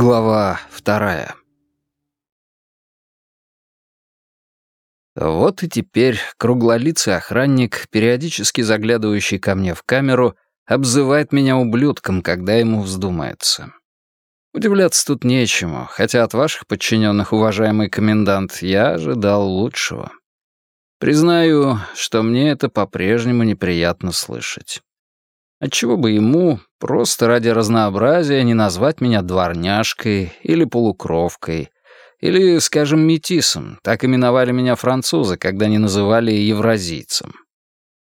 Глава вторая Вот и теперь круглолицый охранник, периодически заглядывающий ко мне в камеру, обзывает меня ублюдком, когда ему вздумается. Удивляться тут нечему, хотя от ваших подчиненных, уважаемый комендант, я ожидал лучшего. Признаю, что мне это по-прежнему неприятно слышать. Отчего бы ему просто ради разнообразия не назвать меня дворняжкой или полукровкой, или, скажем, метисом, так именовали меня французы, когда не называли евразийцем.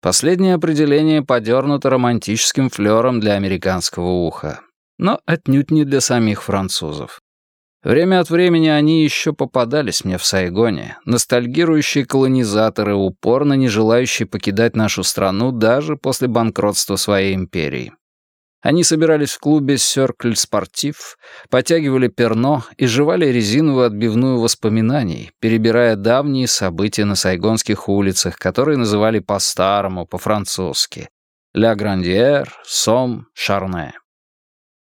Последнее определение подернуто романтическим флером для американского уха, но отнюдь не для самих французов. Время от времени они еще попадались мне в Сайгоне, ностальгирующие колонизаторы, упорно не желающие покидать нашу страну даже после банкротства своей империи. Они собирались в клубе «Сёркль Спортив», потягивали перно и жевали резиновую отбивную воспоминаний, перебирая давние события на сайгонских улицах, которые называли по-старому, по-французски «Ля Грандьер», «Сом», «Шарне».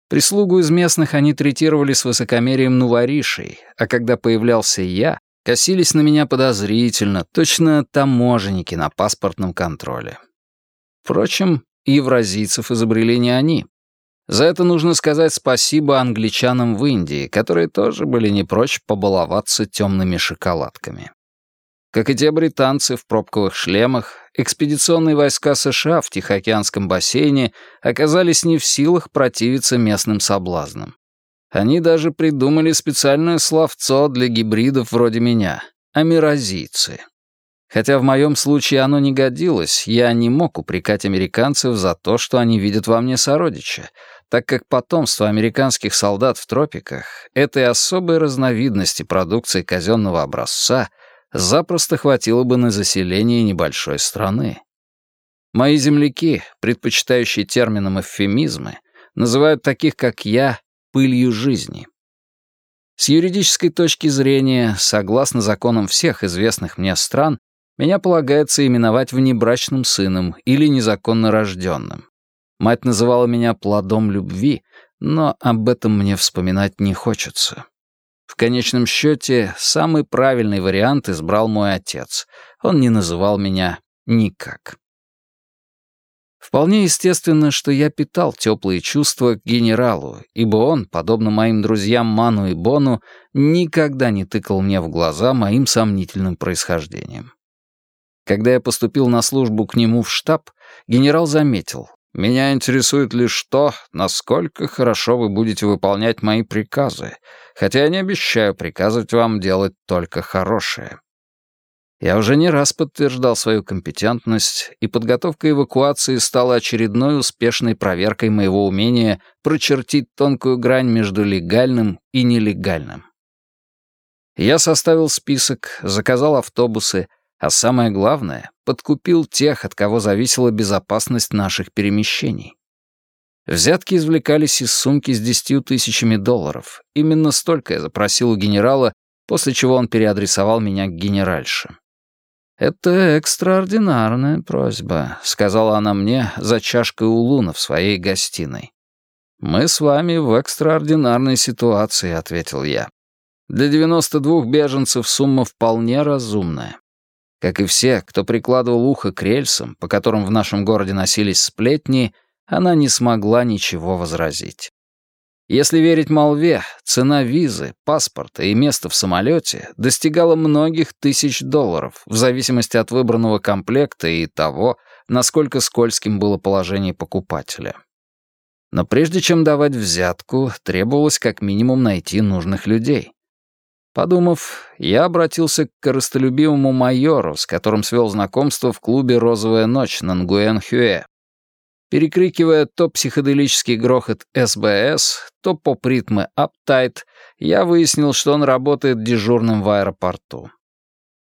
Прислугу из местных они третировали с высокомерием нуворишей, а когда появлялся я, косились на меня подозрительно, точно таможенники на паспортном контроле. Впрочем, евразийцев изобрели не они. За это нужно сказать спасибо англичанам в Индии, которые тоже были не прочь побаловаться темными шоколадками. Как и те британцы в пробковых шлемах, экспедиционные войска США в Тихоокеанском бассейне оказались не в силах противиться местным соблазнам. Они даже придумали специальное словцо для гибридов вроде меня — амиразийцы. Хотя в моем случае оно не годилось, я не мог упрекать американцев за то, что они видят во мне сородича, так как потомство американских солдат в тропиках этой особой разновидности продукции казенного образца — запросто хватило бы на заселение небольшой страны. Мои земляки, предпочитающие термином эвфемизмы, называют таких, как я, пылью жизни. С юридической точки зрения, согласно законам всех известных мне стран, меня полагается именовать внебрачным сыном или незаконно рожденным. Мать называла меня плодом любви, но об этом мне вспоминать не хочется. В конечном счете, самый правильный вариант избрал мой отец. Он не называл меня никак. Вполне естественно, что я питал теплые чувства к генералу, ибо он, подобно моим друзьям Ману и Бону, никогда не тыкал мне в глаза моим сомнительным происхождением. Когда я поступил на службу к нему в штаб, генерал заметил, меня интересует лишь то, насколько хорошо вы будете выполнять мои приказы, хотя я не обещаю приказывать вам делать только хорошее. Я уже не раз подтверждал свою компетентность, и подготовка эвакуации стала очередной успешной проверкой моего умения прочертить тонкую грань между легальным и нелегальным. Я составил список, заказал автобусы, а самое главное, подкупил тех, от кого зависела безопасность наших перемещений. Взятки извлекались из сумки с десятью тысячами долларов. Именно столько я запросил у генерала, после чего он переадресовал меня к генеральше. «Это экстраординарная просьба», — сказала она мне за чашкой у Луна в своей гостиной. «Мы с вами в экстраординарной ситуации», — ответил я. «Для 92 беженцев сумма вполне разумная. Как и все, кто прикладывал ухо к рельсам, по которым в нашем городе носились сплетни, она не смогла ничего возразить. Если верить молве, цена визы, паспорта и места в самолете достигала многих тысяч долларов, в зависимости от выбранного комплекта и того, насколько скользким было положение покупателя. Но прежде чем давать взятку, требовалось как минимум найти нужных людей. Подумав, я обратился к корыстолюбивому майору, с которым свел знакомство в клубе «Розовая ночь» на Нгуэн-Хюэ. Перекрикивая то психоделический грохот СБС, то поп-ритмы «Аптайт», я выяснил, что он работает дежурным в аэропорту.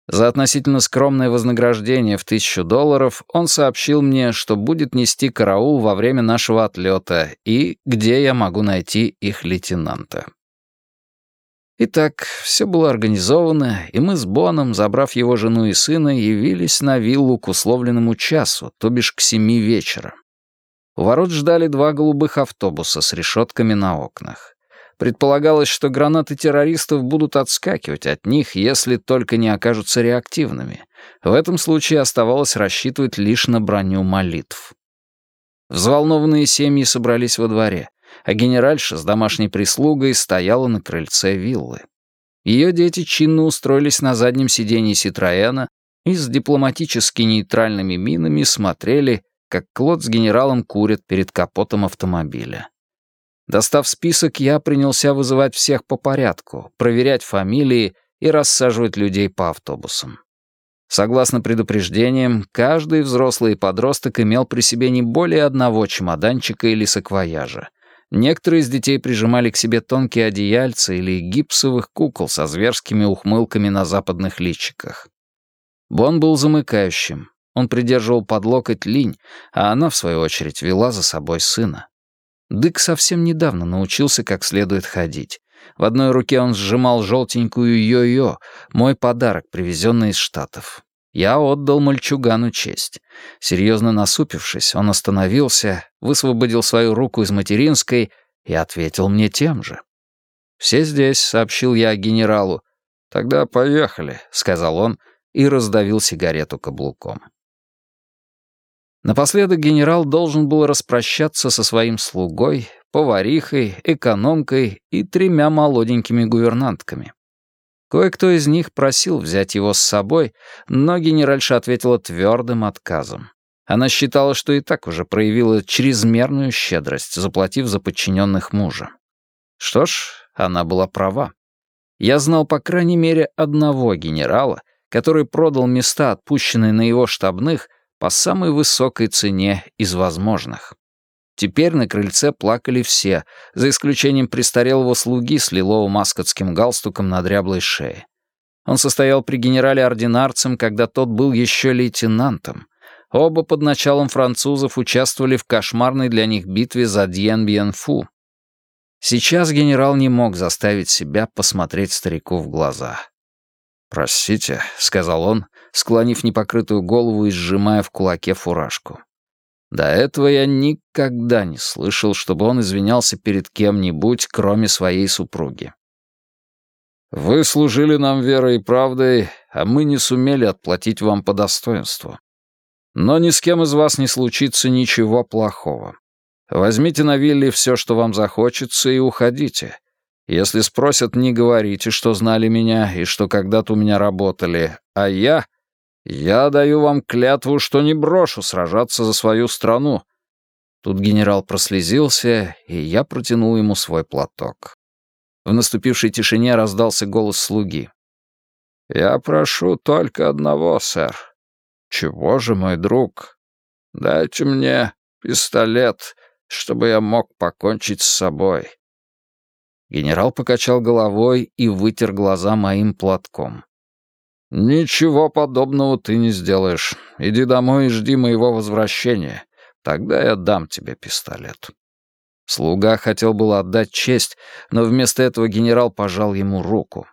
За относительно скромное вознаграждение в тысячу долларов он сообщил мне, что будет нести караул во время нашего отлета и где я могу найти их лейтенанта. Итак, все было организовано, и мы с Боном, забрав его жену и сына, явились на виллу к условленному часу, то бишь к семи вечера. У ворот ждали два голубых автобуса с решетками на окнах. Предполагалось, что гранаты террористов будут отскакивать от них, если только не окажутся реактивными. В этом случае оставалось рассчитывать лишь на броню молитв. Взволнованные семьи собрались во дворе, а генеральша с домашней прислугой стояла на крыльце виллы. Ее дети чинно устроились на заднем сиденье Ситроэна и с дипломатически нейтральными минами смотрели, как Клод с генералом курят перед капотом автомобиля. Достав список, я принялся вызывать всех по порядку, проверять фамилии и рассаживать людей по автобусам. Согласно предупреждениям, каждый взрослый подросток имел при себе не более одного чемоданчика или саквояжа. Некоторые из детей прижимали к себе тонкие одеяльца или гипсовых кукол со зверскими ухмылками на западных личиках. Бон был замыкающим. Он придерживал под локоть линь, а она, в свою очередь, вела за собой сына. Дык совсем недавно научился как следует ходить. В одной руке он сжимал желтенькую йо-йо, мой подарок, привезенный из Штатов. Я отдал мальчугану честь. Серьезно насупившись, он остановился, высвободил свою руку из материнской и ответил мне тем же. «Все здесь», — сообщил я генералу. «Тогда поехали», — сказал он, — и раздавил сигарету каблуком. Напоследок генерал должен был распрощаться со своим слугой, поварихой, экономкой и тремя молоденькими гувернантками. Кое-кто из них просил взять его с собой, но генеральша ответила твердым отказом. Она считала, что и так уже проявила чрезмерную щедрость, заплатив за подчиненных мужа. Что ж, она была права. Я знал по крайней мере одного генерала, который продал места, отпущенные на его штабных, по самой высокой цене из возможных. Теперь на крыльце плакали все, за исключением престарелого слуги с лилово-маскотским галстуком на дряблой шее. Он состоял при генерале-ординарцем, когда тот был еще лейтенантом. Оба под началом французов участвовали в кошмарной для них битве за Дьен-Бьен-Фу. Сейчас генерал не мог заставить себя посмотреть старику в глаза. «Простите», — сказал он, склонив непокрытую голову и сжимая в кулаке фуражку. До этого я никогда не слышал, чтобы он извинялся перед кем-нибудь, кроме своей супруги. «Вы служили нам верой и правдой, а мы не сумели отплатить вам по достоинству. Но ни с кем из вас не случится ничего плохого. Возьмите на вилле все, что вам захочется, и уходите. Если спросят, не говорите, что знали меня и что когда-то у меня работали. А я... Я даю вам клятву, что не брошу сражаться за свою страну». Тут генерал прослезился, и я протянул ему свой платок. В наступившей тишине раздался голос слуги. «Я прошу только одного, сэр». «Чего же, мой друг?» «Дайте мне пистолет, чтобы я мог покончить с собой». Генерал покачал головой и вытер глаза моим платком. «Ничего подобного ты не сделаешь. Иди домой и жди моего возвращения. Тогда я дам тебе пистолет». Слуга хотел было отдать честь, но вместо этого генерал пожал ему руку.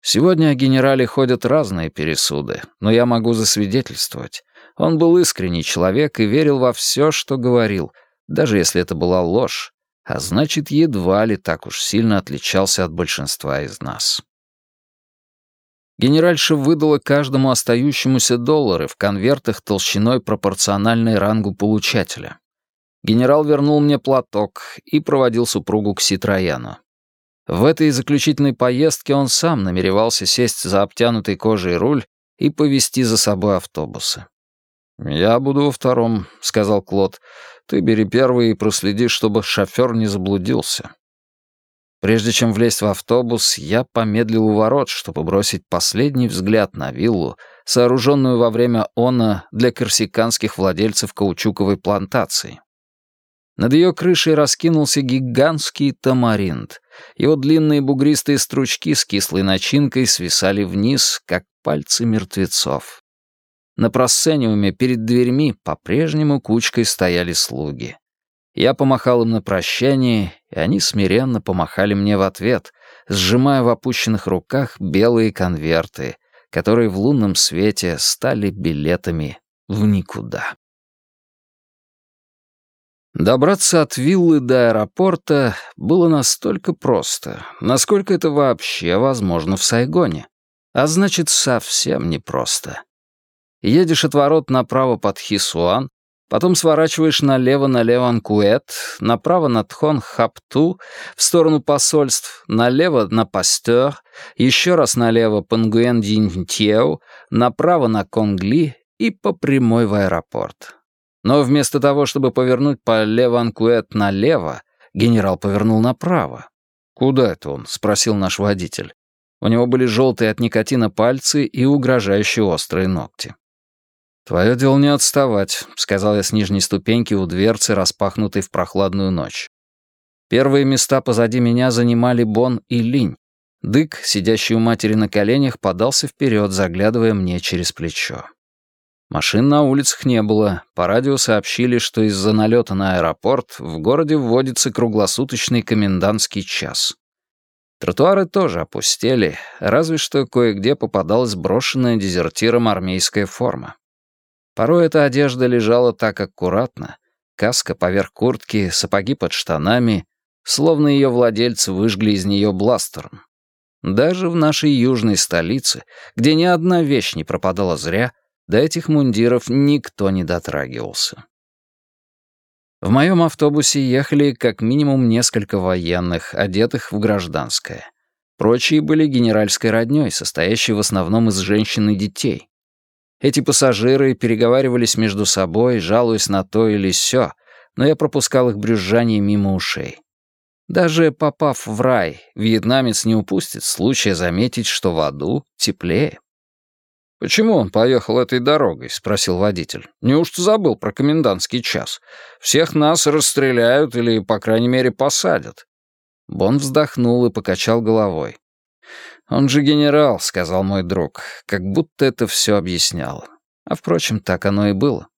Сегодня о генерале ходят разные пересуды, но я могу засвидетельствовать. Он был искренний человек и верил во все, что говорил, даже если это была ложь, а значит, едва ли так уж сильно отличался от большинства из нас. Генеральша выдала каждому остающемуся доллары в конвертах толщиной пропорциональной рангу получателя. Генерал вернул мне платок и проводил супругу к Ситрояну. В этой заключительной поездке он сам намеревался сесть за обтянутый кожей руль и повести за собой автобусы. «Я буду во втором», — сказал Клод. «Ты бери первый и проследи, чтобы шофер не заблудился». Прежде чем влезть в автобус, я помедлил у ворот, чтобы бросить последний взгляд на виллу, сооруженную во время ОНА для корсиканских владельцев каучуковой плантации. Над ее крышей раскинулся гигантский тамаринт. Его длинные бугристые стручки с кислой начинкой свисали вниз, как пальцы мертвецов. На просцениуме перед дверьми по-прежнему кучкой стояли слуги. Я помахал им на прощание, и они смиренно помахали мне в ответ, сжимая в опущенных руках белые конверты, которые в лунном свете стали билетами в никуда. Добраться от виллы до аэропорта было настолько просто, насколько это вообще возможно в Сайгоне. А значит, совсем непросто. Едешь от ворот направо под Хисуан, потом сворачиваешь налево на Леванкуэт, направо на Тхон-Хапту, в сторону посольств, налево на Пастер, еще раз налево по Нгуэн-Динтьеу, направо на Конгли и по прямой в аэропорт. Но вместо того, чтобы повернуть по Леванкуэт налево, генерал повернул направо. «Куда это он?» — спросил наш водитель. У него были желтые от никотина пальцы и угрожающие острые ногти. «Твое дело не отставать», — сказал я с нижней ступеньки у дверцы, распахнутой в прохладную ночь. Первые места позади меня занимали Бон и Линь. Дык, сидящий у матери на коленях, подался вперед, заглядывая мне через плечо. Машин на улицах не было. По радио сообщили, что из-за налета на аэропорт в городе вводится круглосуточный комендантский час. Тротуары тоже опустели, разве что кое-где попадалась брошенная дезертиром армейская форма. Порой эта одежда лежала так аккуратно, каска поверх куртки, сапоги под штанами, словно ее владельцы выжгли из нее бластером. Даже в нашей южной столице, где ни одна вещь не пропадала зря, до этих мундиров никто не дотрагивался. В моем автобусе ехали как минимум несколько военных, одетых в гражданское. Прочие были генеральской роднёй, состоящей в основном из женщин и детей. Эти пассажиры переговаривались между собой, жалуясь на то или сё, но я пропускал их брюзжание мимо ушей. Даже попав в рай, вьетнамец не упустит случая заметить, что в аду теплее. «Почему он поехал этой дорогой?» — спросил водитель. «Неужто забыл про комендантский час? Всех нас расстреляют или, по крайней мере, посадят». Бон вздохнул и покачал головой. «Он же генерал», — сказал мой друг, как будто это все объясняло. А, впрочем, так оно и было.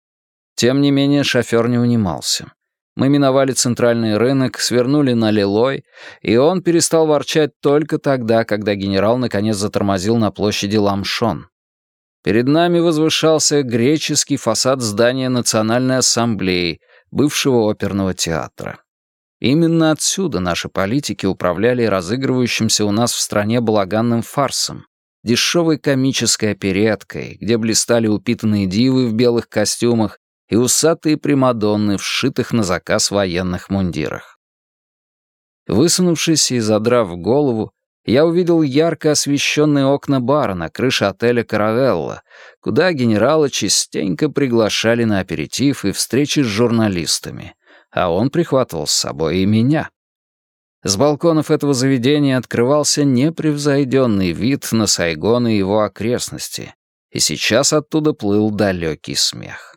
Тем не менее, шофер не унимался. Мы миновали центральный рынок, свернули на Лилой, и он перестал ворчать только тогда, когда генерал наконец затормозил на площади Ламшон. Перед нами возвышался греческий фасад здания Национальной ассамблеи, бывшего оперного театра. Именно отсюда наши политики управляли разыгрывающимся у нас в стране балаганным фарсом, дешевой комической опереткой, где блистали упитанные дивы в белых костюмах и усатые примадонны в сшитых на заказ военных мундирах. Высунувшись и задрав голову, я увидел ярко освещенные окна бара на крыше отеля «Каравелла», куда генерала частенько приглашали на аперитив и встречи с журналистами, а он прихватывал с собой и меня. С балконов этого заведения открывался непревзойденный вид на Сайгон и его окрестности, и сейчас оттуда плыл далекий смех.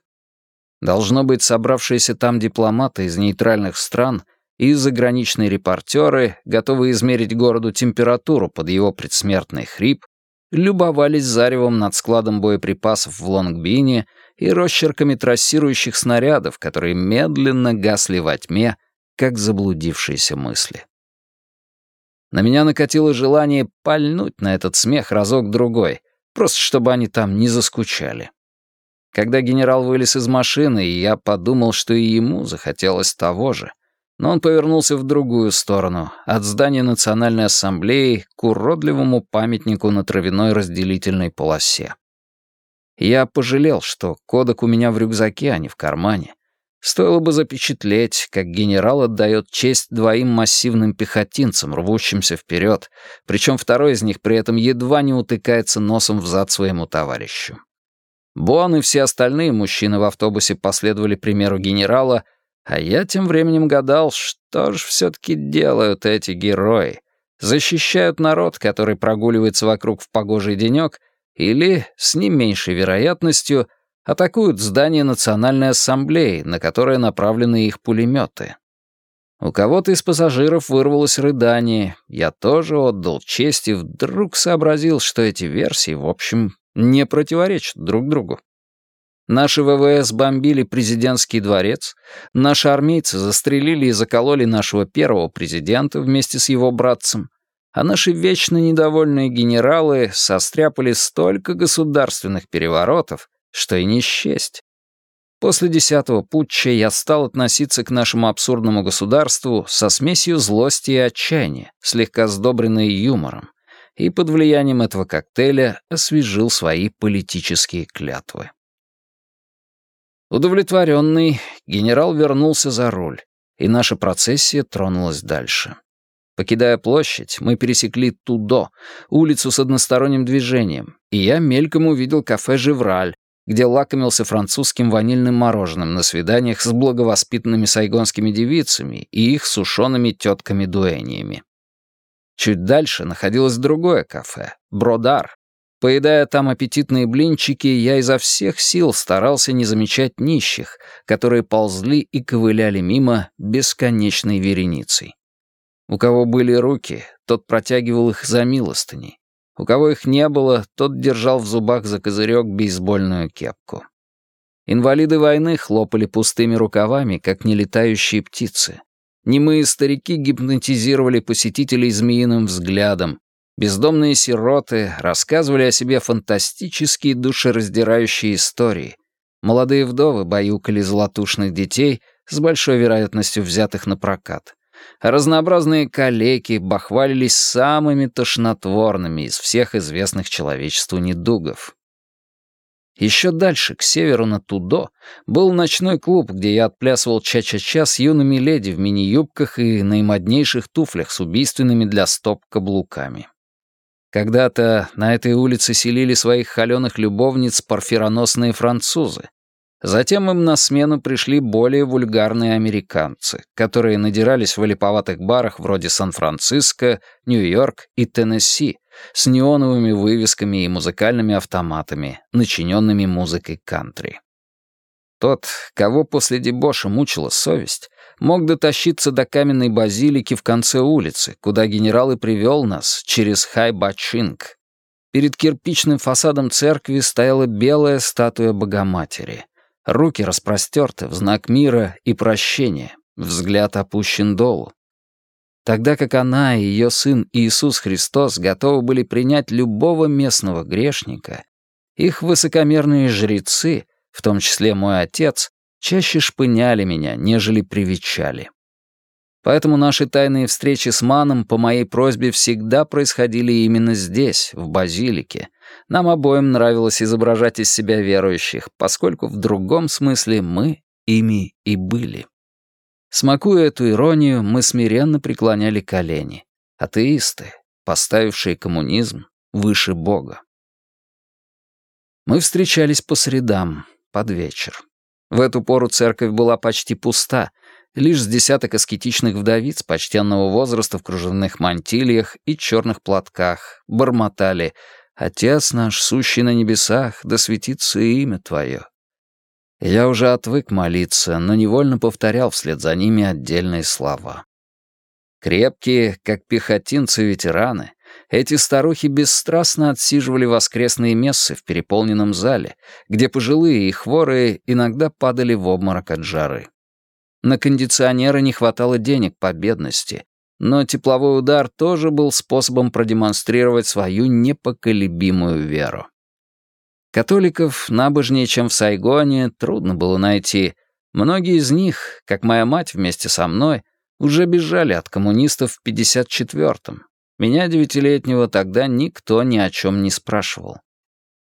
Должно быть, собравшиеся там дипломаты из нейтральных стран и заграничные репортеры, готовые измерить городу температуру под его предсмертный хрип, любовались заревом над складом боеприпасов в Лонгбине и росчерками трассирующих снарядов, которые медленно гасли во тьме, как заблудившиеся мысли. На меня накатило желание пальнуть на этот смех разок-другой, просто чтобы они там не заскучали. Когда генерал вылез из машины, я подумал, что и ему захотелось того же — но он повернулся в другую сторону, от здания Национальной Ассамблеи к уродливому памятнику на травяной разделительной полосе. Я пожалел, что кодек у меня в рюкзаке, а не в кармане. Стоило бы запечатлеть, как генерал отдает честь двоим массивным пехотинцам, рвущимся вперед, причем второй из них при этом едва не утыкается носом в зад своему товарищу. Бон и все остальные мужчины в автобусе последовали примеру генерала, а я тем временем гадал, что же все-таки делают эти герои. Защищают народ, который прогуливается вокруг в погожий денек, или, с не меньшей вероятностью, атакуют здание Национальной Ассамблеи, на которое направлены их пулеметы. У кого-то из пассажиров вырвалось рыдание, я тоже отдал честь и вдруг сообразил, что эти версии, в общем, не противоречат друг другу. Наши ВВС бомбили президентский дворец, наши армейцы застрелили и закололи нашего первого президента вместе с его братцем, а наши вечно недовольные генералы состряпали столько государственных переворотов, что и не счесть. После десятого путча я стал относиться к нашему абсурдному государству со смесью злости и отчаяния, слегка сдобренной юмором, и под влиянием этого коктейля освежил свои политические клятвы. Удовлетворенный, генерал вернулся за руль, и наша процессия тронулась дальше. Покидая площадь, мы пересекли Тудо, улицу с односторонним движением, и я мельком увидел кафе «Живраль», где лакомился французским ванильным мороженым на свиданиях с благовоспитанными сайгонскими девицами и их сушеными тетками-дуэниями. Чуть дальше находилось другое кафе — «Бродар». Поедая там аппетитные блинчики, я изо всех сил старался не замечать нищих, которые ползли и ковыляли мимо бесконечной вереницей. У кого были руки, тот протягивал их за милостыней. У кого их не было, тот держал в зубах за козырек бейсбольную кепку. Инвалиды войны хлопали пустыми рукавами, как нелетающие птицы. Немые старики гипнотизировали посетителей змеиным взглядом. Бездомные сироты рассказывали о себе фантастические душераздирающие истории. Молодые вдовы баюкали золотушных детей, с большой вероятностью взятых на прокат разнообразные калеки бахвалились самыми тошнотворными из всех известных человечеству недугов. Еще дальше, к северу на Тудо, был ночной клуб, где я отплясывал ча-ча-ча с юными леди в мини-юбках и наимоднейших туфлях с убийственными для стоп каблуками. Когда-то на этой улице селили своих холеных любовниц парфироносные французы, Затем им на смену пришли более вульгарные американцы, которые надирались в олиповатых барах вроде Сан-Франциско, Нью-Йорк и Теннесси с неоновыми вывесками и музыкальными автоматами, начиненными музыкой кантри. Тот, кого после дебоша мучила совесть, мог дотащиться до каменной базилики в конце улицы, куда генерал и привел нас через Хайбачинг. Перед кирпичным фасадом церкви стояла белая статуя Богоматери — Руки распростерты в знак мира и прощения, взгляд опущен долу. Тогда как она и ее сын Иисус Христос готовы были принять любого местного грешника, их высокомерные жрецы, в том числе мой отец, чаще шпыняли меня, нежели привечали. Поэтому наши тайные встречи с Маном по моей просьбе всегда происходили именно здесь, в базилике, нам обоим нравилось изображать из себя верующих, поскольку в другом смысле мы ими и были. Смакуя эту иронию, мы смиренно преклоняли колени. Атеисты, поставившие коммунизм выше Бога. Мы встречались по средам, под вечер. В эту пору церковь была почти пуста, лишь с десяток аскетичных вдовиц почтенного возраста в кружевных мантильях и черных платках бормотали Отец наш, сущий на небесах, да светится имя Твое». Я уже отвык молиться, но невольно повторял вслед за ними отдельные слова. Крепкие, как пехотинцы-ветераны, эти старухи бесстрастно отсиживали воскресные мессы в переполненном зале, где пожилые и хворые иногда падали в обморок от жары. На кондиционеры не хватало денег по бедности, но тепловой удар тоже был способом продемонстрировать свою непоколебимую веру. Католиков набожнее, чем в Сайгоне, трудно было найти. Многие из них, как моя мать вместе со мной, уже бежали от коммунистов в 54-м. Меня, девятилетнего, тогда никто ни о чем не спрашивал.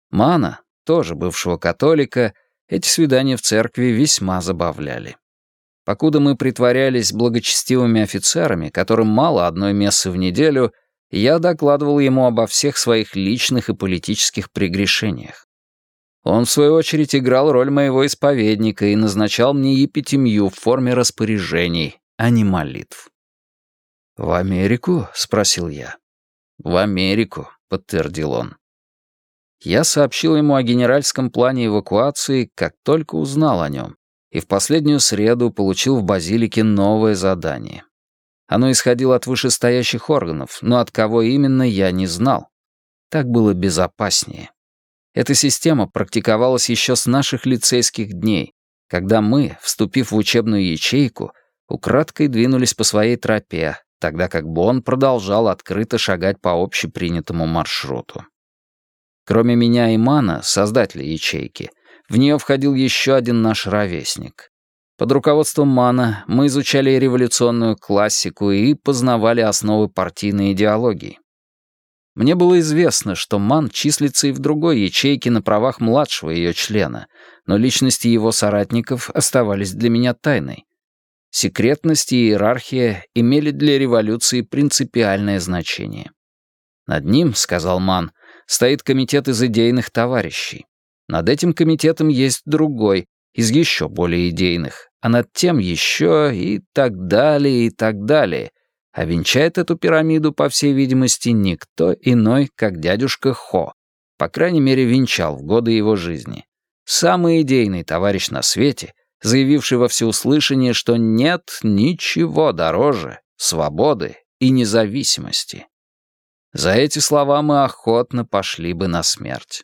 Мана, тоже бывшего католика, эти свидания в церкви весьма забавляли. Покуда мы притворялись благочестивыми офицерами, которым мало одной мессы в неделю, я докладывал ему обо всех своих личных и политических прегрешениях. Он, в свою очередь, играл роль моего исповедника и назначал мне епитемью в форме распоряжений, а не молитв. «В Америку?» — спросил я. «В Америку», — подтвердил он. Я сообщил ему о генеральском плане эвакуации, как только узнал о нем, и в последнюю среду получил в базилике новое задание. Оно исходило от вышестоящих органов, но от кого именно я не знал. Так было безопаснее. Эта система практиковалась еще с наших лицейских дней, когда мы, вступив в учебную ячейку, украдкой двинулись по своей тропе, тогда как Бон продолжал открыто шагать по общепринятому маршруту. Кроме меня и Мана, создателя ячейки — В нее входил еще один наш ровесник. Под руководством Мана мы изучали революционную классику и познавали основы партийной идеологии. Мне было известно, что Ман числится и в другой ячейке на правах младшего ее члена, но личности его соратников оставались для меня тайной. Секретность и иерархия имели для революции принципиальное значение. Над ним, сказал Ман, стоит комитет из идейных товарищей. Над этим комитетом есть другой, из еще более идейных, а над тем еще и так далее, и так далее. А венчает эту пирамиду, по всей видимости, никто иной, как дядюшка Хо. По крайней мере, венчал в годы его жизни. Самый идейный товарищ на свете, заявивший во всеуслышание, что нет ничего дороже свободы и независимости. За эти слова мы охотно пошли бы на смерть.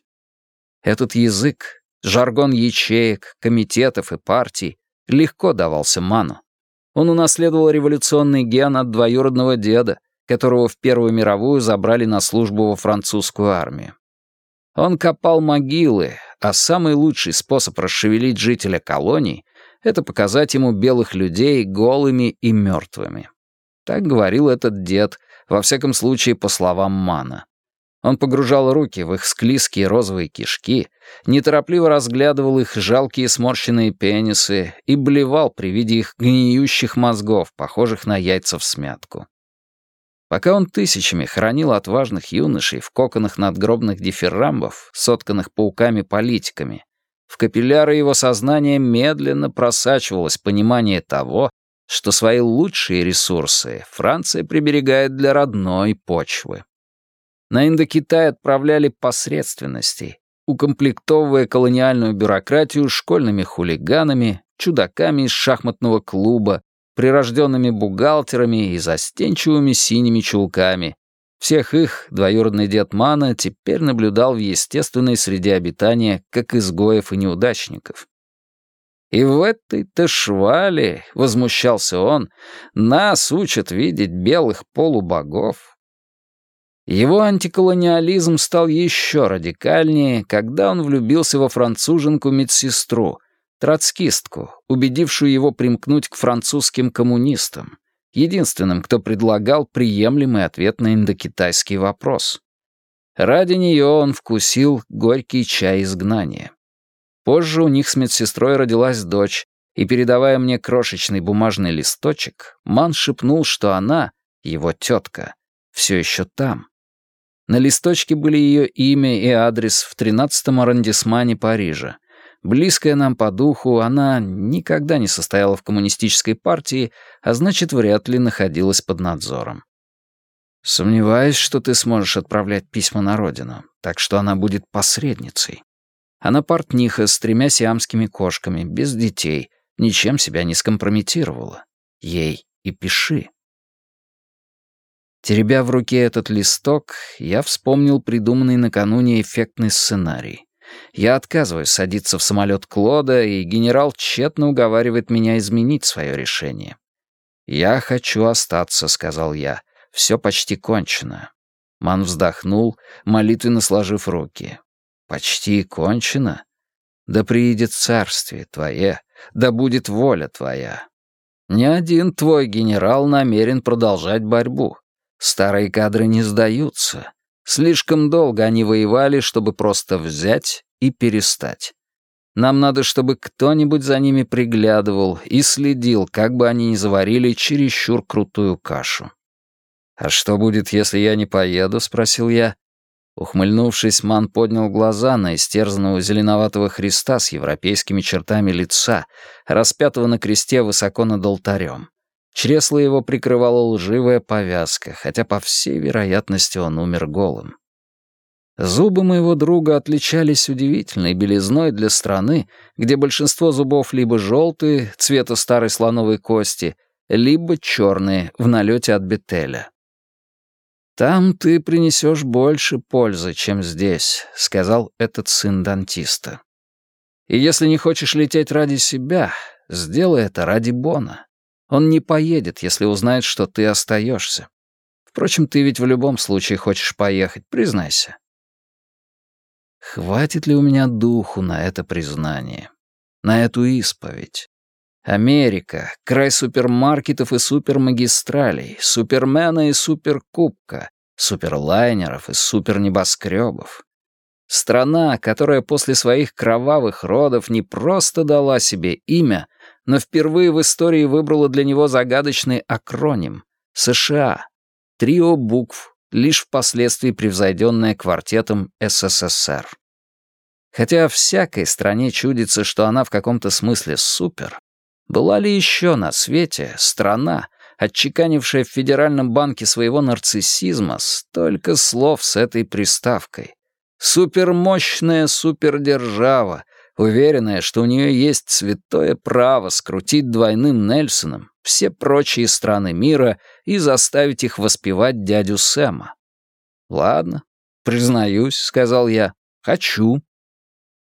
Этот язык, жаргон ячеек, комитетов и партий легко давался Ману. Он унаследовал революционный ген от двоюродного деда, которого в Первую мировую забрали на службу во французскую армию. Он копал могилы, а самый лучший способ расшевелить жителя колоний — это показать ему белых людей голыми и мертвыми. Так говорил этот дед, во всяком случае, по словам Мана. Он погружал руки в их склизкие розовые кишки, неторопливо разглядывал их жалкие сморщенные пенисы и блевал при виде их гниющих мозгов, похожих на яйца в смятку. Пока он тысячами хоронил отважных юношей в коконах надгробных дифирамбов, сотканных пауками-политиками, в капилляры его сознания медленно просачивалось понимание того, что свои лучшие ресурсы Франция приберегает для родной почвы. На Индокитай отправляли посредственностей, укомплектовывая колониальную бюрократию школьными хулиганами, чудаками из шахматного клуба, прирожденными бухгалтерами и застенчивыми синими чулками. Всех их двоюродный дед Мана теперь наблюдал в естественной среде обитания как изгоев и неудачников. И в этой-то швале, — возмущался он, — нас учат видеть белых полубогов. Его антиколониализм стал еще радикальнее, когда он влюбился во француженку-медсестру, троцкистку, убедившую его примкнуть к французским коммунистам, единственным, кто предлагал приемлемый ответ на индокитайский вопрос. Ради нее он вкусил горький чай изгнания. Позже у них с медсестрой родилась дочь, и, передавая мне крошечный бумажный листочек, Ман шепнул, что она, его тетка, все еще там. На листочке были ее имя и адрес в 13-м аррondissement Парижа. Близкая нам по духу, она никогда не состояла в коммунистической партии, а значит, вряд ли находилась под надзором. Сомневаюсь, что ты сможешь отправлять письма на родину, так что она будет посредницей. Она портниха с тремя сиамскими кошками, без детей, ничем себя не скомпрометировала. Ей и пиши. Теребя в руке этот листок, я вспомнил придуманный накануне эффектный сценарий. Я отказываюсь садиться в самолет Клода, и генерал тщетно уговаривает меня изменить свое решение. «Я хочу остаться», — сказал я. «Все почти кончено». Ман вздохнул, молитвенно сложив руки. Почти кончено? Да приидет царствие твое, да будет воля твоя. Ни один твой генерал намерен продолжать борьбу. Старые кадры не сдаются. Слишком долго они воевали, чтобы просто взять и перестать. Нам надо, чтобы кто-нибудь за ними приглядывал и следил, как бы они ни заварили чересчур крутую кашу. «А что будет, если я не поеду?» — спросил я. Ухмыльнувшись, Ман поднял глаза на истерзанного зеленоватого Христа с европейскими чертами лица, распятого на кресте высоко над алтарем. Чресло его прикрывала лживая повязка, хотя, по всей вероятности, он умер голым. Зубы моего друга отличались удивительной белизной для страны, где большинство зубов либо желтые, цвета старой слоновой кости, либо черные, в налете от бетеля. «Там ты принесешь больше пользы, чем здесь», — сказал этот сын дантиста. «И если не хочешь лететь ради себя, сделай это ради Бона. Он не поедет, если узнает, что ты остаешься. Впрочем, ты ведь в любом случае хочешь поехать, признайся». Хватит ли у меня духу на это признание? На эту исповедь? Америка, край супермаркетов и супермагистралей, супермена и суперкубка, суперлайнеров и супернебоскребов. Страна, которая после своих кровавых родов не просто дала себе имя, но впервые в истории выбрала для него загадочный акроним — США. Трио букв, лишь впоследствии превзойденное квартетом СССР. Хотя всякой стране чудится, что она в каком-то смысле супер, была ли еще на свете страна, отчеканившая в Федеральном банке своего нарциссизма столько слов с этой приставкой? Супермощная супердержава, уверенная, что у нее есть святое право скрутить двойным Нельсоном все прочие страны мира и заставить их воспевать дядю Сэма. «Ладно, признаюсь», — сказал я, — «хочу».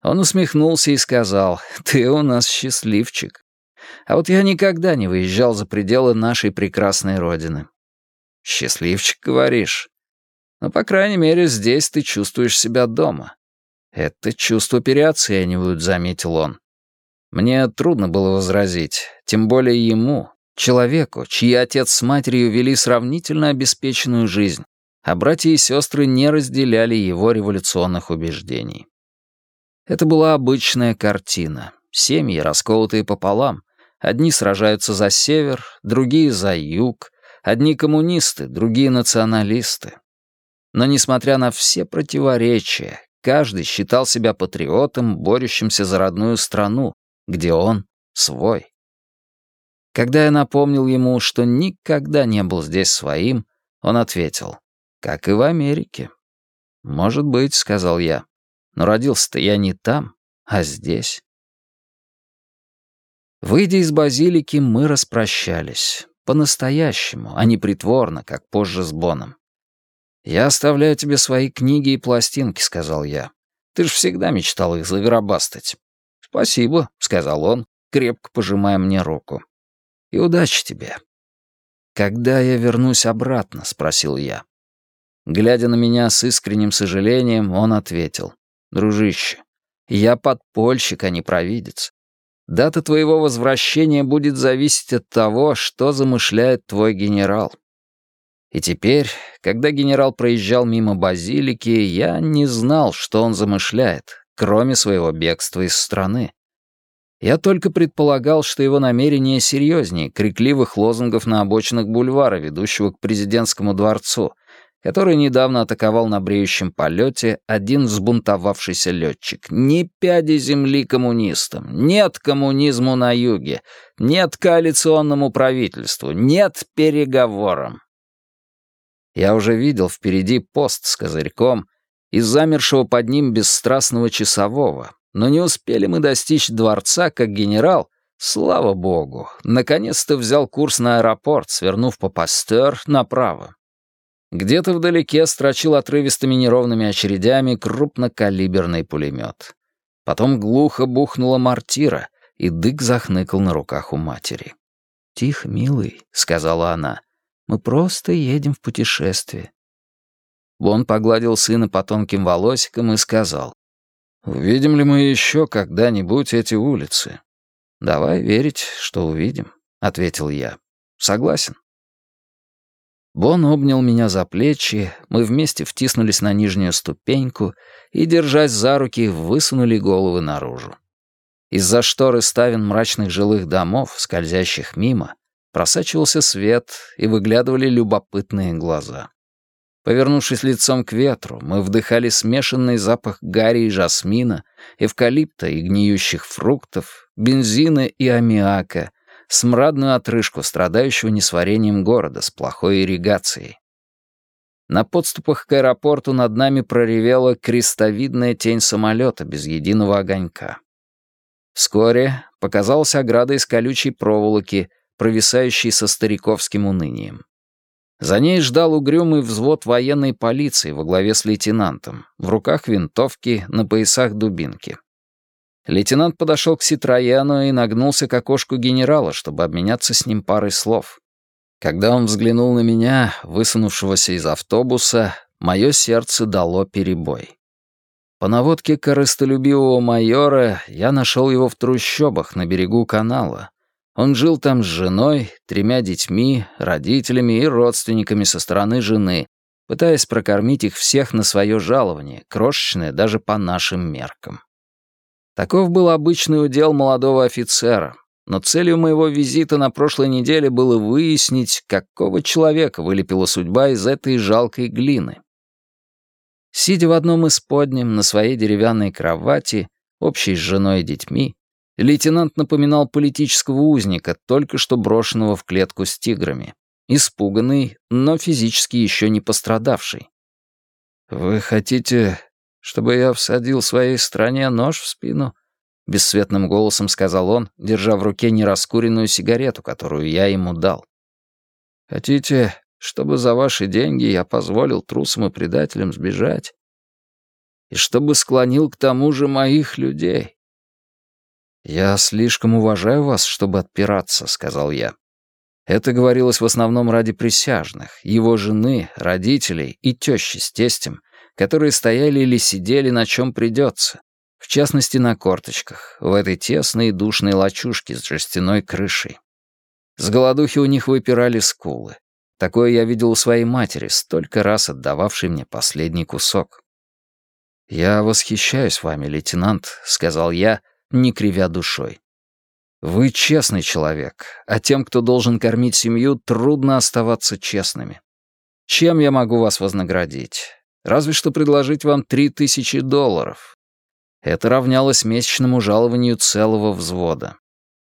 Он усмехнулся и сказал, «Ты у нас счастливчик. А вот я никогда не выезжал за пределы нашей прекрасной родины». «Счастливчик, говоришь?» «Ну, по крайней мере, здесь ты чувствуешь себя дома». «Это чувство переоценивают», — заметил он. Мне трудно было возразить, тем более ему, человеку, чьи отец с матерью вели сравнительно обеспеченную жизнь, а братья и сестры не разделяли его революционных убеждений. Это была обычная картина. Семьи, расколотые пополам. Одни сражаются за север, другие — за юг. Одни коммунисты, другие — националисты. Но, несмотря на все противоречия, каждый считал себя патриотом, борющимся за родную страну, где он свой. Когда я напомнил ему, что никогда не был здесь своим, он ответил, как и в Америке. «Может быть», — сказал я. Но родился-то я не там, а здесь. Выйдя из базилики, мы распрощались. По-настоящему, а не притворно, как позже с Боном. «Я оставляю тебе свои книги и пластинки», — сказал я. «Ты ж всегда мечтал их загробастать». «Спасибо», — сказал он, крепко пожимая мне руку. «И удачи тебе». «Когда я вернусь обратно?» — спросил я. Глядя на меня с искренним сожалением, он ответил. Дружище, я подпольщик, а не провидец. Дата твоего возвращения будет зависеть от того, что замышляет твой генерал. И теперь, когда генерал проезжал мимо базилики, я не знал, что он замышляет, кроме своего бегства из страны. Я только предполагал, что его намерение серьезнее крикливых лозунгов на обочинах бульвара, ведущего к президентскому дворцу, который недавно атаковал на бреющем полете один взбунтовавшийся летчик. Ни пяди земли коммунистам, нет коммунизму на юге, нет коалиционному правительству, нет переговорам. Я уже видел впереди пост с козырьком и замершего под ним бесстрастного часового, но не успели мы достичь дворца, как генерал, слава богу, наконец-то взял курс на аэропорт, свернув по Пастер направо. Где-то вдалеке строчил отрывистыми неровными очередями крупнокалиберный пулемет. Потом глухо бухнула мортира, и дык захныкал на руках у матери. «Тихо, милый», — сказала она, — «мы просто едем в путешествие». Он погладил сына по тонким волосикам и сказал, «Увидим ли мы еще когда-нибудь эти улицы?» «Давай верить, что увидим», — ответил я. «Согласен». Бон обнял меня за плечи, мы вместе втиснулись на нижнюю ступеньку и, держась за руки, высунули головы наружу. Из-за шторы ставен мрачных жилых домов, скользящих мимо, просачивался свет и выглядывали любопытные глаза. Повернувшись лицом к ветру, мы вдыхали смешанный запах гари и жасмина, эвкалипта и гниющих фруктов, бензина и аммиака, смрадную отрыжку страдающего несварением города с плохой ирригацией. На подступах к аэропорту над нами проревела крестовидная тень самолета без единого огонька. Вскоре показалась ограда из колючей проволоки, провисающей со стариковским унынием. За ней ждал угрюмый взвод военной полиции во главе с лейтенантом, в руках винтовки, на поясах дубинки. Лейтенант подошел к Ситрояну и нагнулся к окошку генерала, чтобы обменяться с ним парой слов. Когда он взглянул на меня, высунувшегося из автобуса, мое сердце дало перебой. По наводке корыстолюбивого майора я нашел его в трущобах на берегу канала. Он жил там с женой, тремя детьми, родителями и родственниками со стороны жены, пытаясь прокормить их всех на свое жалование, крошечное даже по нашим меркам. Таков был обычный удел молодого офицера, но целью моего визита на прошлой неделе было выяснить, какого человека вылепила судьба из этой жалкой глины. Сидя в одном из подням на своей деревянной кровати, общей с женой и детьми, лейтенант напоминал политического узника, только что брошенного в клетку с тиграми. Испуганный, но физически еще не пострадавший. «Вы хотите, чтобы я всадил своей стране нож в спину?» — бесцветным голосом сказал он, держа в руке нераскуренную сигарету, которую я ему дал. «Хотите, чтобы за ваши деньги я позволил трусам и предателям сбежать? И чтобы склонил к тому же моих людей?» «Я слишком уважаю вас, чтобы отпираться», — сказал я. Это говорилось в основном ради присяжных, его жены, родителей и тещи с тестем, которые стояли или сидели на чем придется, в частности, на корточках, в этой тесной и душной лачушке с жестяной крышей. С голодухи у них выпирали скулы. Такое я видел у своей матери, столько раз отдававшей мне последний кусок. «Я восхищаюсь вами, лейтенант», — сказал я, не кривя душой. «Вы честный человек, а тем, кто должен кормить семью, трудно оставаться честными. Чем я могу вас вознаградить? Разве что предложить вам три тысячи долларов, это равнялось месячному жалованию целого взвода.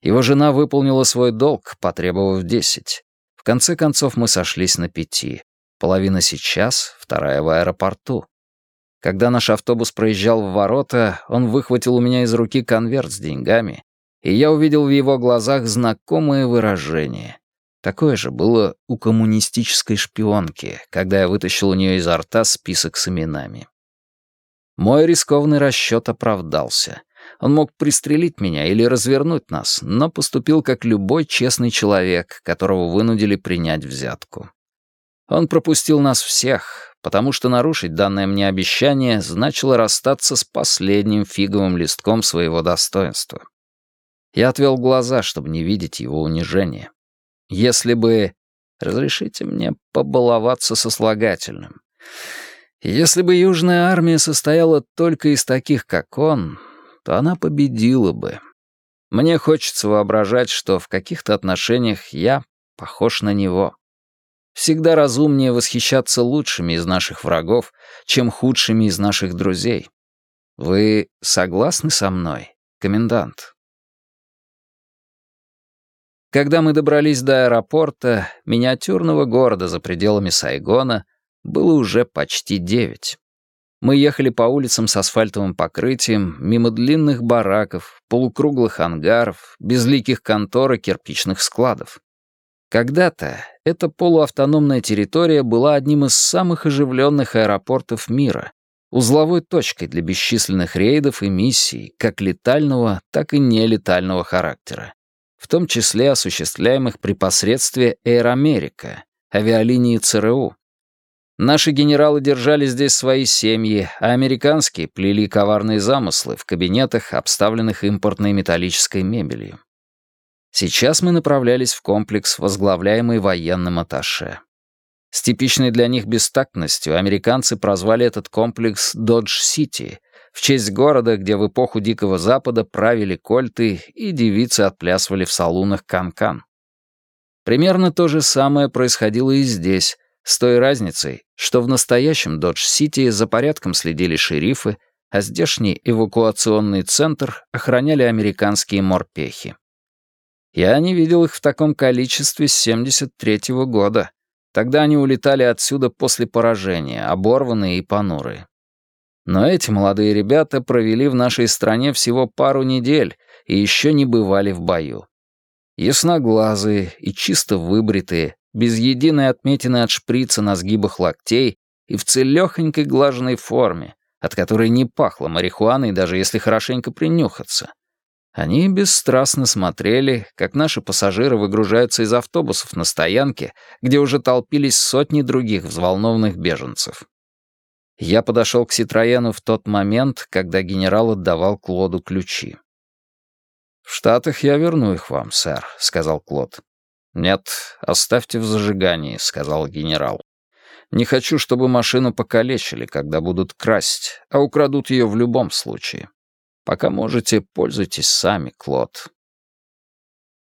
Его жена выполнила свой долг, потребовав десять. В конце концов мы сошлись на пяти. Половина сейчас, вторая в аэропорту. Когда наш автобус проезжал в ворота, он выхватил у меня из руки конверт с деньгами, и я увидел в его глазах знакомое выражение. Такое же было у коммунистической шпионки, когда я вытащил у нее изо рта список с именами. Мой рискованный расчет оправдался. Он мог пристрелить меня или развернуть нас, но поступил как любой честный человек, которого вынудили принять взятку. Он пропустил нас всех, потому что нарушить данное мне обещание значило расстаться с последним фиговым листком своего достоинства. Я отвел глаза, чтобы не видеть его унижения. Если бы... Разрешите мне побаловаться сослагательным. Если бы Южная армия состояла только из таких, как он, то она победила бы. Мне хочется воображать, что в каких-то отношениях я похож на него. Всегда разумнее восхищаться лучшими из наших врагов, чем худшими из наших друзей. Вы согласны со мной, комендант? Когда мы добрались до аэропорта, миниатюрного города за пределами Сайгона, было уже почти девять. Мы ехали по улицам с асфальтовым покрытием, мимо длинных бараков, полукруглых ангаров, безликих контор и кирпичных складов. Когда-то эта полуавтономная территория была одним из самых оживленных аэропортов мира, узловой точкой для бесчисленных рейдов и миссий, как летального, так и нелетального характера, в том числе осуществляемых при посредстве Air America, авиалинии ЦРУ, Наши генералы держали здесь свои семьи, а американские плели коварные замыслы в кабинетах, обставленных импортной металлической мебелью. Сейчас мы направлялись в комплекс, возглавляемый военным атташе. С типичной для них бестактностью американцы прозвали этот комплекс «Додж-Сити», в честь города, где в эпоху Дикого Запада правили кольты и девицы отплясывали в салунах канкан. -кан. Примерно то же самое происходило и здесь, с той разницей, что в настоящем Додж-Сити за порядком следили шерифы, а здешний эвакуационный центр охраняли американские морпехи. Я не видел их в таком количестве с 73-го года. Тогда они улетали отсюда после поражения, оборванные и понурые. Но эти молодые ребята провели в нашей стране всего пару недель и еще не бывали в бою. Ясноглазые и чисто выбритые, без единой отметины от шприца на сгибах локтей и в целёхонькой глаженной форме, от которой не пахло марихуаной, даже если хорошенько принюхаться. Они бесстрастно смотрели, как наши пассажиры выгружаются из автобусов на стоянке, где уже толпились сотни других взволнованных беженцев. Я подошел к Ситроену в тот момент, когда генерал отдавал Клоду ключи. «В Штатах я верну их вам, сэр», — сказал Клод. «Нет, оставьте в зажигании», — сказал генерал. «Не хочу, чтобы машину покалечили, когда будут красть, а украдут ее в любом случае. Пока можете, пользуйтесь сами, Клод».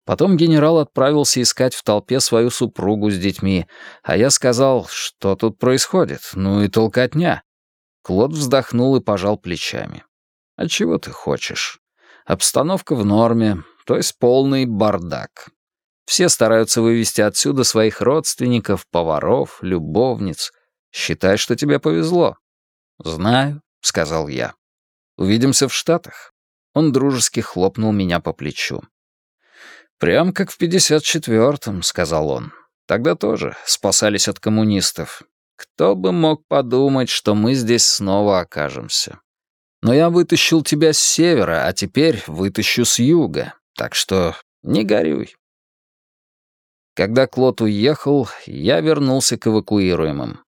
Потом генерал отправился искать в толпе свою супругу с детьми, а я сказал, что тут происходит, ну и толкотня. Клод вздохнул и пожал плечами. «А чего ты хочешь? Обстановка в норме, то есть полный бардак. Все стараются вывести отсюда своих родственников, поваров, любовниц. Считай, что тебе повезло». «Знаю», — сказал я. «Увидимся в Штатах». Он дружески хлопнул меня по плечу. «Прям как в 54-м», — сказал он. «Тогда тоже спасались от коммунистов. Кто бы мог подумать, что мы здесь снова окажемся. Но я вытащил тебя с севера, а теперь вытащу с юга, так что не горюй». Когда Клод уехал, я вернулся к эвакуируемым.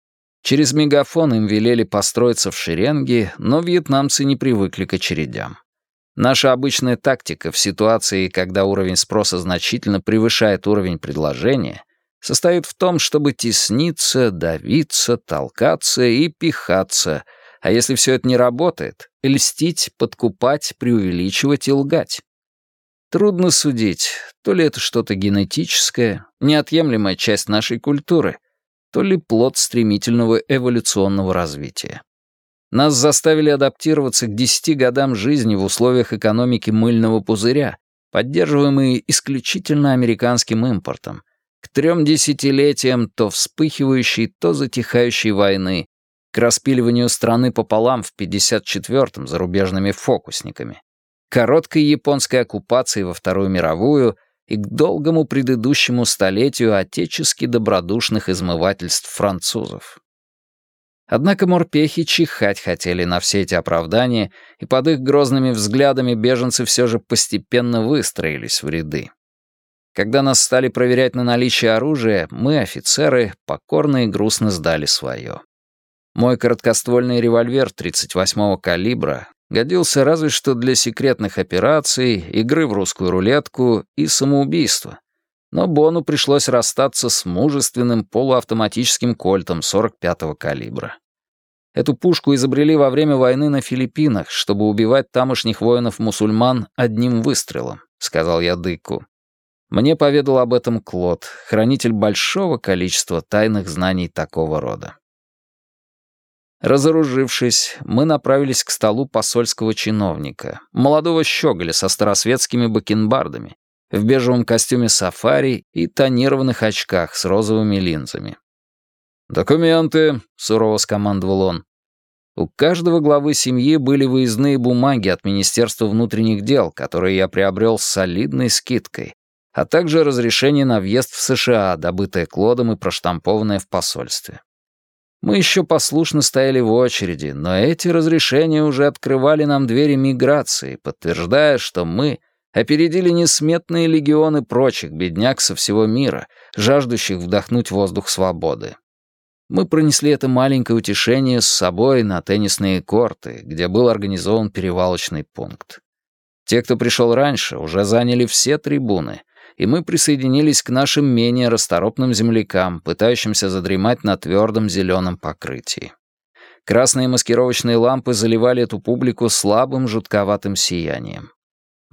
Через мегафон им велели построиться в шеренги, но вьетнамцы не привыкли к очередям. Наша обычная тактика в ситуации, когда уровень спроса значительно превышает уровень предложения, состоит в том, чтобы тесниться, давиться, толкаться и пихаться, а если все это не работает, льстить, подкупать, преувеличивать и лгать. Трудно судить, то ли это что-то генетическое, неотъемлемая часть нашей культуры, то ли плод стремительного эволюционного развития. Нас заставили адаптироваться к десяти годам жизни в условиях экономики мыльного пузыря, поддерживаемой исключительно американским импортом, к трем десятилетиям то вспыхивающей, то затихающей войны, к распиливанию страны пополам в 54-м зарубежными фокусниками, короткой японской оккупации во Вторую мировую и к долгому предыдущему столетию отечески добродушных измывательств французов. Однако морпехи чихать хотели на все эти оправдания, и под их грозными взглядами беженцы все же постепенно выстроились в ряды. Когда нас стали проверять на наличие оружия, мы, офицеры, покорно и грустно сдали свое. Мой короткоствольный револьвер 38-го калибра годился разве что для секретных операций, игры в русскую рулетку и самоубийства. Но Бону пришлось расстаться с мужественным полуавтоматическим кольтом 45-го калибра. Эту пушку изобрели во время войны на Филиппинах, чтобы убивать тамошних воинов-мусульман одним выстрелом, сказал я Дыку. Мне поведал об этом Клод, хранитель большого количества тайных знаний такого рода. Разоружившись, мы направились к столу посольского чиновника, молодого щеголя со старосветскими бакенбардами, в бежевом костюме сафари и тонированных очках с розовыми линзами. «Документы», — сурово скомандовал он. У каждого главы семьи были выездные бумаги от Министерства внутренних дел, которые я приобрел с солидной скидкой, а также разрешение на въезд в США, добытое Клодом и проштампованное в посольстве. Мы еще послушно стояли в очереди, но эти разрешения уже открывали нам двери миграции, подтверждая, что мы опередили несметные легионы прочих бедняк со всего мира, жаждущих вдохнуть воздух свободы. Мы пронесли это маленькое утешение с собой на теннисные корты, где был организован перевалочный пункт. Те, кто пришел раньше, уже заняли все трибуны, и мы присоединились к нашим менее расторопным землякам, пытающимся задремать на твердом зеленом покрытии. Красные маскировочные лампы заливали эту публику слабым жутковатым сиянием.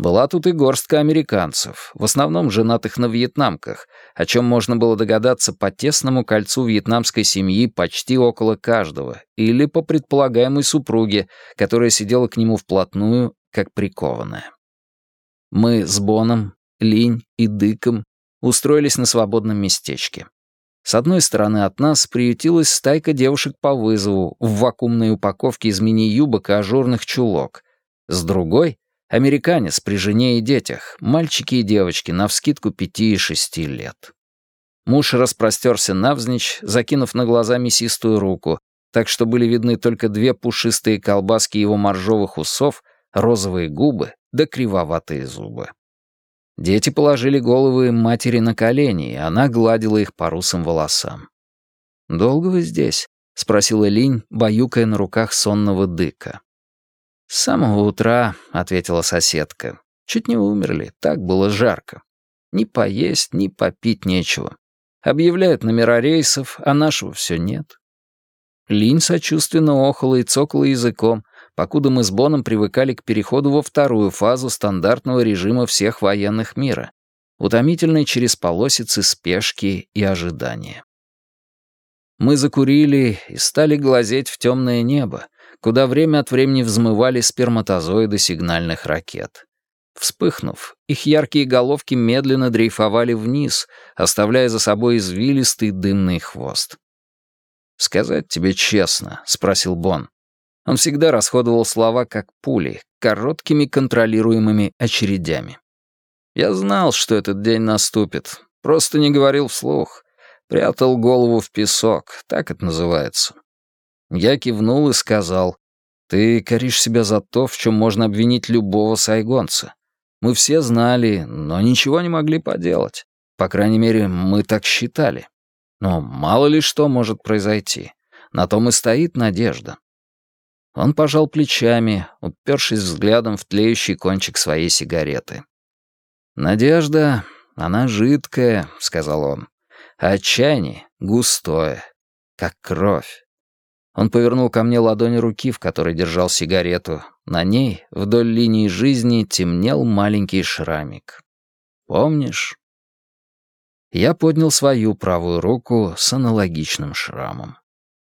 Была тут и горстка американцев, в основном женатых на вьетнамках, о чем можно было догадаться по тесному кольцу вьетнамской семьи почти около каждого, или по предполагаемой супруге, которая сидела к нему вплотную, как прикованная. Мы с Боном, Линь и Дыком устроились на свободном местечке. С одной стороны от нас приютилась стайка девушек по вызову в вакуумной упаковке из мини-юбок и ажурных чулок. С другой Американец при жене и детях, мальчики и девочки, навскидку пяти и шести лет. Муж распростерся навзничь, закинув на глаза мясистую руку, так что были видны только две пушистые колбаски его моржовых усов, розовые губы да кривоватые зубы. Дети положили головы матери на колени, и она гладила их по русым волосам. «Долго вы здесь?» — спросила Линь, баюкая на руках сонного дыка. «С самого утра», — ответила соседка. «Чуть не умерли, так было жарко. Ни поесть, ни попить нечего. Объявляют номера рейсов, а нашего все нет». Линь сочувственно охала и цокала языком, покуда мы с Боном привыкали к переходу во вторую фазу стандартного режима всех военных мира, утомительной через полосицы спешки и ожидания. Мы закурили и стали глазеть в темное небо, куда время от времени взмывали сперматозоиды сигнальных ракет. Вспыхнув, их яркие головки медленно дрейфовали вниз, оставляя за собой извилистый дымный хвост. «Сказать тебе честно», — спросил Бон. Он всегда расходовал слова как пули, короткими контролируемыми очередями. Я знал, что этот день наступит, просто не говорил вслух. Прятал голову в песок, так это называется. Я кивнул и сказал, «Ты коришь себя за то, в чем можно обвинить любого сайгонца. Мы все знали, но ничего не могли поделать. По крайней мере, мы так считали. Но мало ли что может произойти. На том и стоит надежда». Он пожал плечами, упершись взглядом в тлеющий кончик своей сигареты. «Надежда, она жидкая», — сказал он а отчаяние густое, как кровь. Он повернул ко мне ладонь руки, в которой держал сигарету. На ней, вдоль линии жизни, темнел маленький шрамик. «Помнишь?» Я поднял свою правую руку с аналогичным шрамом.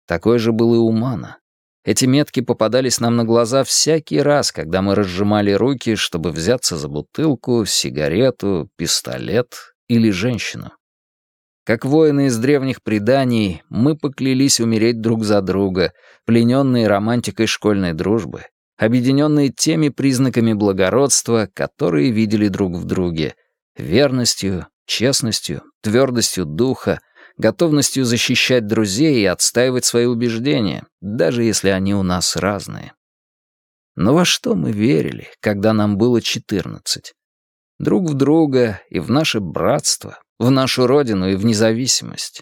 Такой же был и у Мана. Эти метки попадались нам на глаза всякий раз, когда мы разжимали руки, чтобы взяться за бутылку, сигарету, пистолет или женщину. Как воины из древних преданий, мы поклялись умереть друг за друга, плененные романтикой школьной дружбы, объединенные теми признаками благородства, которые видели друг в друге, верностью, честностью, твердостью духа, готовностью защищать друзей и отстаивать свои убеждения, даже если они у нас разные. Но во что мы верили, когда нам было четырнадцать? Друг в друга и в наше братство, в нашу родину и в независимость.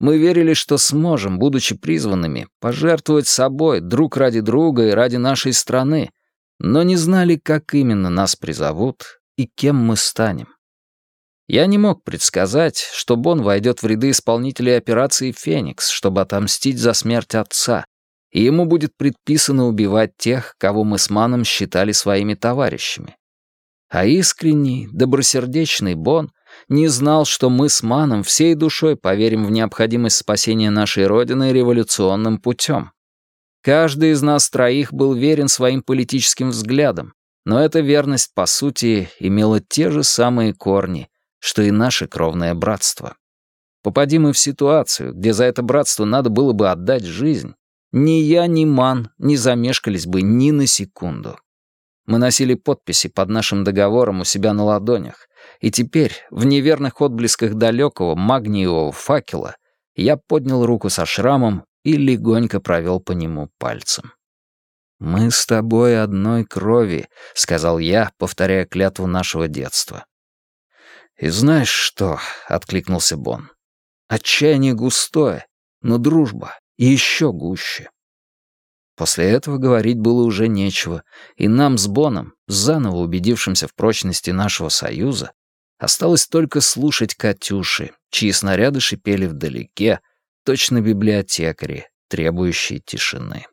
Мы верили, что сможем, будучи призванными, пожертвовать собой друг ради друга и ради нашей страны, но не знали, как именно нас призовут и кем мы станем. Я не мог предсказать, что Бон войдет в ряды исполнителей операции «Феникс», чтобы отомстить за смерть отца, и ему будет предписано убивать тех, кого мы с Маном считали своими товарищами. А искренний, добросердечный Бон — не знал, что мы с Маном всей душой поверим в необходимость спасения нашей Родины революционным путем. Каждый из нас троих был верен своим политическим взглядам, но эта верность, по сути, имела те же самые корни, что и наше кровное братство. Попади мы в ситуацию, где за это братство надо было бы отдать жизнь, ни я, ни Ман не замешкались бы ни на секунду. Мы носили подписи под нашим договором у себя на ладонях, и теперь, в неверных отблесках далекого магниевого факела, я поднял руку со шрамом и легонько провел по нему пальцем. «Мы с тобой одной крови», — сказал я, повторяя клятву нашего детства. «И знаешь что?» — откликнулся Бон. «Отчаяние густое, но дружба еще гуще». После этого говорить было уже нечего, и нам с Боном, заново убедившимся в прочности нашего союза, Осталось только слушать «Катюши», чьи снаряды шипели вдалеке, точно библиотекари, требующие тишины.